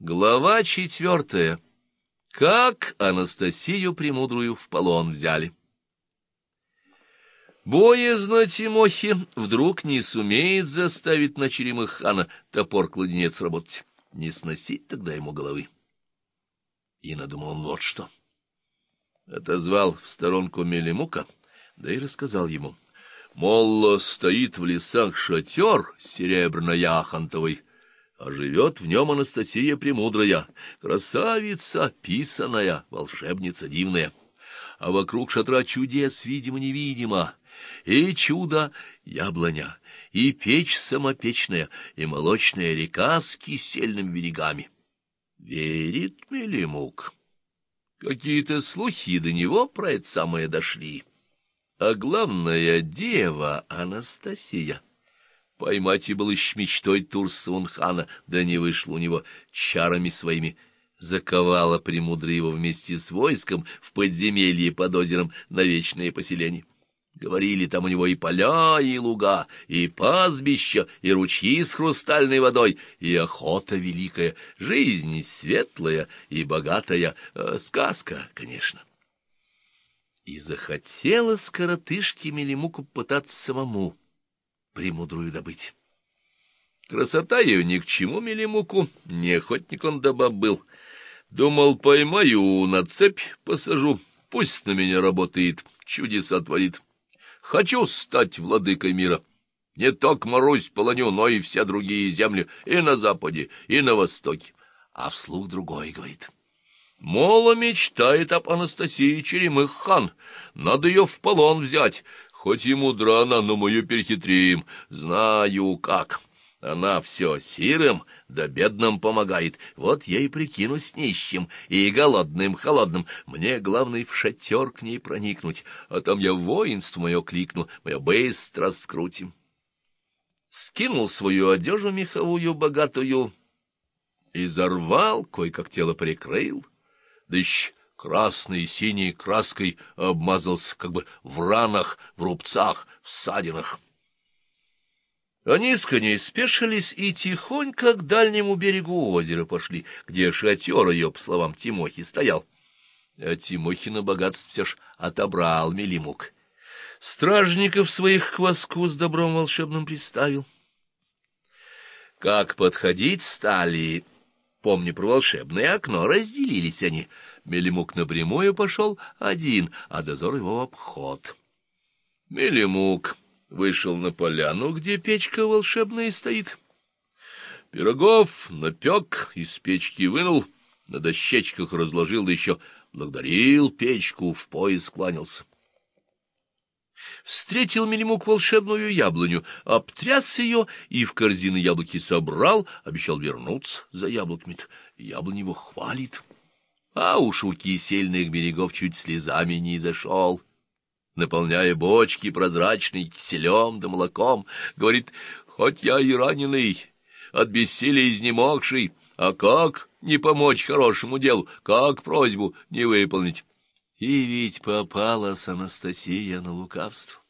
Глава четвертая. Как Анастасию Премудрую в полон взяли. Боязно Тимохи вдруг не сумеет заставить на черемых хана топор-кладенец работать. Не сносить тогда ему головы. И надумал он вот что. Отозвал в сторонку Мелемука, да и рассказал ему. Мол, стоит в лесах шатер серебряно-яхонтовый, а живет в нем Анастасия Премудрая, красавица, писаная, волшебница дивная. А вокруг шатра чудес видимо-невидимо, и чудо яблоня, и печь самопечная, и молочная река с кисельными берегами. Верит Мелемук. Какие-то слухи до него про это самое дошли. А главная дева Анастасия — Поймать и был еще мечтой Турсунхана, да не вышло у него чарами своими. Заковала премудрая его вместе с войском в подземелье под озером на вечное поселение. Говорили, там у него и поля, и луга, и пастбища, и ручьи с хрустальной водой, и охота великая, жизнь светлая и богатая, э, сказка, конечно. И захотелось коротышке Мелемуку пытаться самому премудрую добыть. Красота ее ни к чему Мелемуку, не охотник он до баб был. Думал, поймаю, на цепь посажу, пусть на меня работает, чудеса творит. Хочу стать владыкой мира. Не только Марусь полоню, но и все другие земли, и на западе, и на востоке. А вслух другой говорит. Мола мечтает об Анастасии Черемых хан. Надо ее в полон взять. Хоть ему драна, но мы ее перехитрим. Знаю как. Она все сирым да бедным помогает. Вот я и прикинусь нищим и голодным, холодным. Мне главное в шатер к ней проникнуть, а там я воинство мое кликну, мы ее быстро скрутим. Скинул свою одежу меховую богатую и зарвал, кое-как тело прикрыл, да еще красной и синей краской обмазался, как бы в ранах, в рубцах, в ссадинах. Они с коней спешились и тихонько к дальнему берегу озера пошли, где шатер ее, по словам Тимохи, стоял. А Тимохина богатство все ж отобрал Мелимук. Стражников своих к воску с добром волшебным приставил. Как подходить стали, помни про волшебное окно, разделились они — Мелемук напрямую пошел один, а дозор его в обход. Мелемук вышел на поляну, где печка волшебная стоит. Пирогов напек, из печки вынул, на дощечках разложил, да еще благодарил печку, в пояс кланялся. Встретил Мелемук волшебную яблоню, обтряс ее и в корзины яблоки собрал, обещал вернуться за яблоками-то. Яблонь его хвалит а уж у кисельных берегов чуть слезами не зашел, наполняя бочки прозрачной киселем да молоком, говорит, хоть я и раненый, от бессилия изнемогший, а как не помочь хорошему делу, как просьбу не выполнить? И ведь попалась Анастасия на лукавство.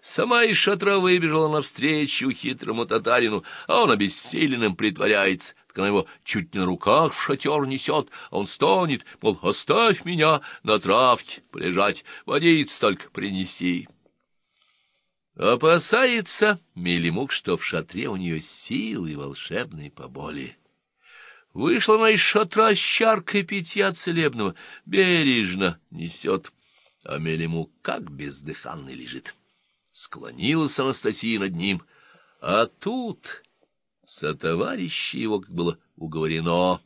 Сама из шатра выбежала навстречу хитрому татарину, а он обессиленным притворяется, так она его чуть не на руках в шатер несет, а он стонет, мол, оставь меня на травке полежать, водиц только принеси. Опасается Мелимук, что в шатре у нее силы волшебные поболее. Вышла она из шатра с чаркой питья целебного, бережно несет, а Мелимук как бездыханный лежит. Склонилась Анастасия над ним, а тут сотоварищи его, как было уговорено,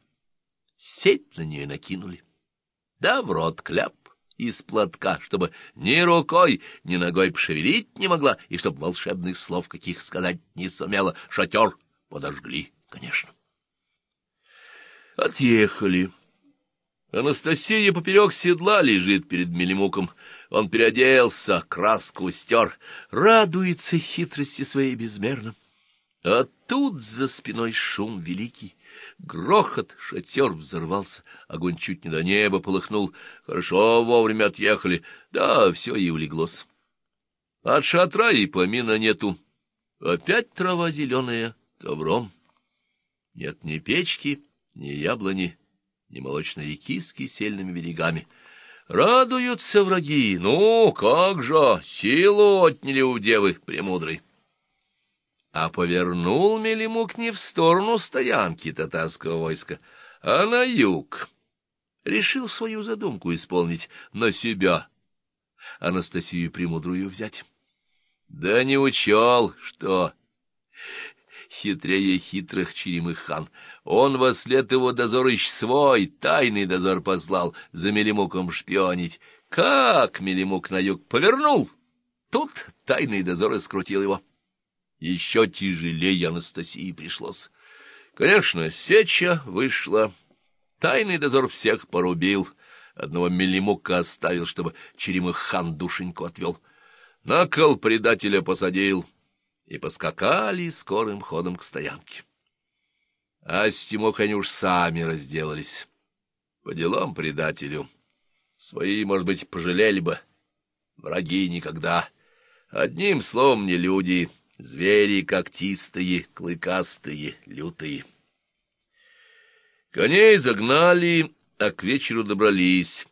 сеть на нее накинули. Да в рот кляп из платка, чтобы ни рукой, ни ногой пошевелить не могла, и чтоб волшебных слов каких сказать не сумела. Шатер подожгли, конечно. Отъехали. Анастасия поперек седла лежит перед Мелемуком. Он переоделся, краску стер, радуется хитрости своей безмерно. А тут за спиной шум великий, грохот, шатер взорвался, огонь чуть не до неба полыхнул. Хорошо вовремя отъехали, да, все и улеглось. От шатра и помина нету. Опять трава зеленая, ковром. Нет ни печки, ни яблони, ни молочной реки с кисельными берегами. Радуются враги, ну, как же, силу отняли у девы премудрой. А повернул Мелимук не в сторону стоянки татарского войска, а на юг. Решил свою задумку исполнить на себя, Анастасию Премудрую взять. Да не учел, что хитрее хитрых черемых хан. Он во след его дозорыч свой, тайный дозор послал за Мелимуком шпионить. Как Мелимук на юг повернул, тут тайный дозор и скрутил его. Еще тяжелее Анастасии пришлось. Конечно, сеча вышла. Тайный дозор всех порубил. Одного Мелимука оставил, чтобы Черемых хан душеньку отвел. На кол предателя посадил — и поскакали скорым ходом к стоянке. А с Тимох они уж сами разделались. По делам предателю. Свои, может быть, пожалели бы. Враги никогда. Одним словом, не люди, звери когтистые, клыкастые, лютые. Коней загнали, а к вечеру добрались.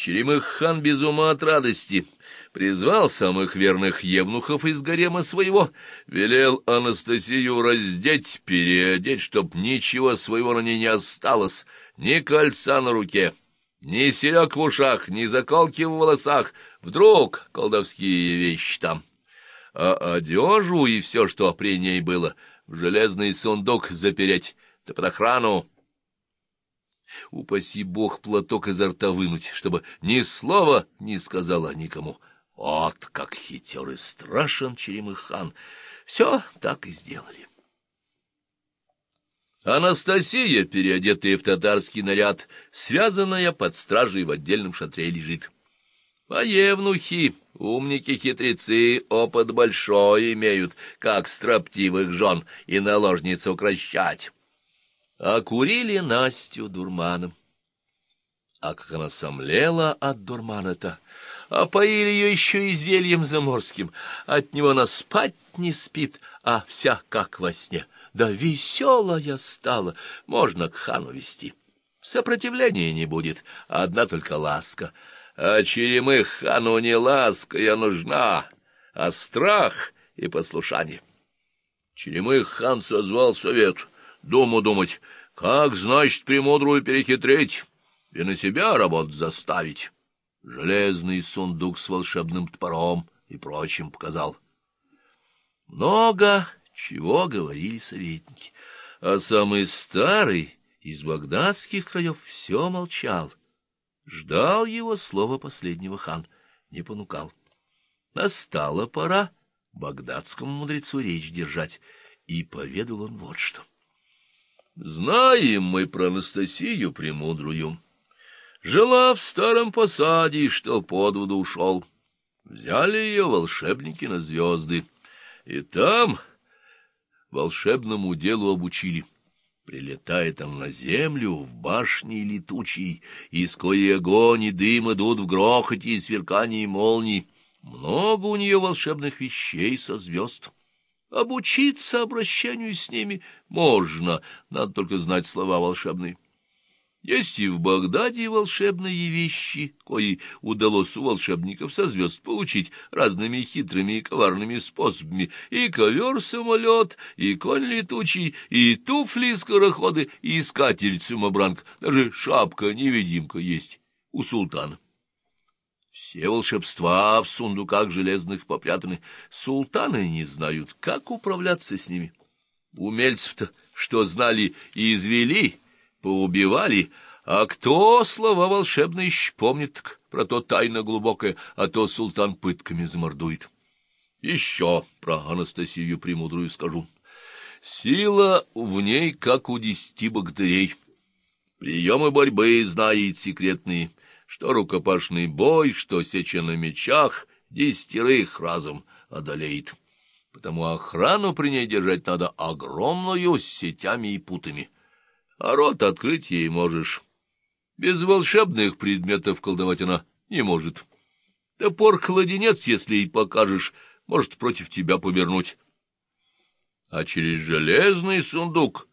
Черемых хан без ума от радости — призвал самых верных евнухов из гарема своего, велел Анастасию раздеть, переодеть, чтоб ничего своего на ней не осталось, ни кольца на руке, ни серег в ушах, ни заколки в волосах, вдруг колдовские вещи там. А одежу и все, что при ней было, в железный сундук запереть, да под охрану. Упаси бог платок изо рта вынуть, чтобы ни слова не сказала никому. Вот как хитер и страшен Черемыхан. Все так и сделали. Анастасия, переодетая в татарский наряд, связанная под стражей в отдельном шатре лежит. А умники-хитрецы, опыт большой имеют, как строптивых жен и наложниц укращать. А курили Настю дурманом. А как она сомлела от дурмана-то, а поили ее еще и зельем заморским. От него она спать не спит, а вся как во сне. Да веселая стала, можно к хану вести. Сопротивления не будет, одна только ласка. А черемых хану не ласка я нужна, а страх и послушание. Черемых хан созвал совет, думу думать, как, значит, премудрую перехитрить и на себя работу заставить железный сундук с волшебным топором и прочим показал. Много чего говорили советники, а самый старый из багдадских краев все молчал. Ждал его слова последнего хан, не понукал. Настала пора багдадскому мудрецу речь держать, и поведал он вот что. «Знаем мы про Анастасию Премудрую». Жила в старом посаде, что под воду ушел. Взяли ее волшебники на звезды, и там волшебному делу обучили. Прилетая там на землю, в башне летучей, из коей огонь и дым идут в грохоте и сверкании молний, много у нее волшебных вещей со звезд. Обучиться обращению с ними можно, надо только знать слова волшебные. Есть и в Багдаде волшебные вещи, кои удалось у волшебников со звезд получить разными хитрыми и коварными способами. И ковер-самолет, и конь летучий, и туфли-скороходы, и скатерть-самобранка, даже шапка-невидимка есть у султана. Все волшебства в сундуках железных попрятаны. Султаны не знают, как управляться с ними. Умельцев-то, что знали и извели, поубивали, а кто слова волшебные еще помнит про то тайна глубокое, а то султан пытками замордует. Еще про Анастасию Премудрую скажу. Сила в ней, как у десяти богатырей. Приемы борьбы знает секретные, что рукопашный бой, что сеча на мечах, десятерых разом одолеет. Потому охрану при ней держать надо огромную с сетями и путами а рот открыть ей можешь. Без волшебных предметов колдовать она не может. Топор-кладенец, если ей покажешь, может против тебя повернуть. А через железный сундук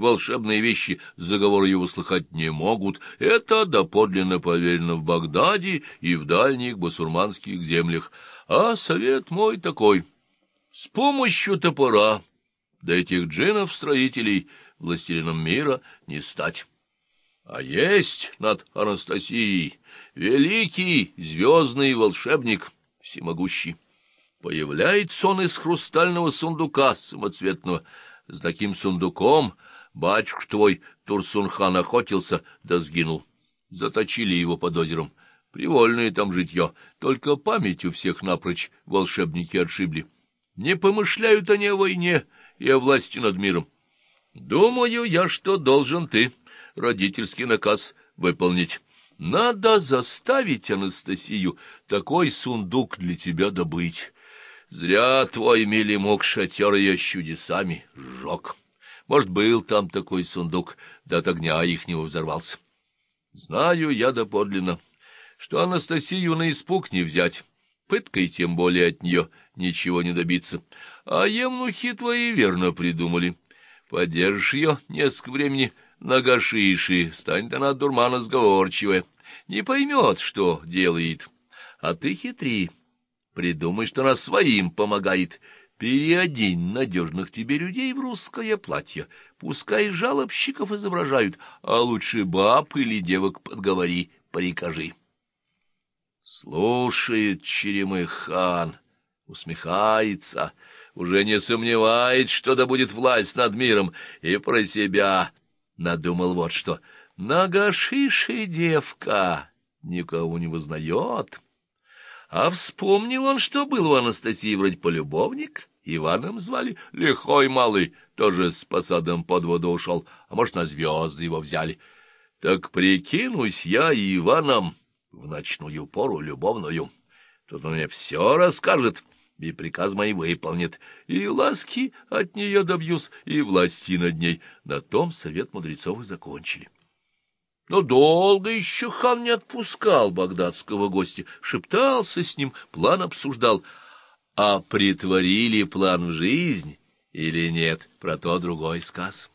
волшебные вещи заговор его слыхать не могут. Это доподлинно поверено в Багдаде и в дальних басурманских землях. А совет мой такой. С помощью топора до этих джинов-строителей властелином мира не стать. А есть над Анастасией великий звездный волшебник, всемогущий. Появляется он из хрустального сундука самоцветного. С таким сундуком батюшка твой Турсунхан охотился, да сгинул. Заточили его под озером. Привольное там житье, только память у всех напрочь волшебники отшибли. Не помышляют они о войне и о власти над миром. Думаю я, что должен ты родительский наказ выполнить. Надо заставить Анастасию такой сундук для тебя добыть. Зря твой милимок шатер ее чудесами сжег. Может, был там такой сундук, да от огня ихнего взорвался. Знаю я доподлинно, что Анастасию на испуг не взять, пыткой тем более от нее ничего не добиться. А емнухи твои верно придумали. Подержишь ее несколько времени нагашиши, станет она дурмана сговорчивая, не поймет, что делает. А ты хитри. Придумай, что она своим помогает. Переодень надежных тебе людей в русское платье. Пускай жалобщиков изображают, а лучше баб или девок подговори, прикажи. Слушает Черемых хан, усмехается, уже не сомневается, что да будет власть над миром, и про себя надумал вот что. Нагашиши девка никого не вознает. А вспомнил он, что был у Анастасии вроде полюбовник, Иваном звали, лихой малый, тоже с посадом под воду ушел, а может, на звезды его взяли. Так прикинусь я Иваном в ночную пору любовную. Тут он мне все расскажет, и приказ мой выполнит, и ласки от нее добьюсь, и власти над ней. На том совет мудрецов и закончили. Но долго еще хан не отпускал багдадского гостя, шептался с ним, план обсуждал. А притворили план в жизнь или нет, про то другой сказ.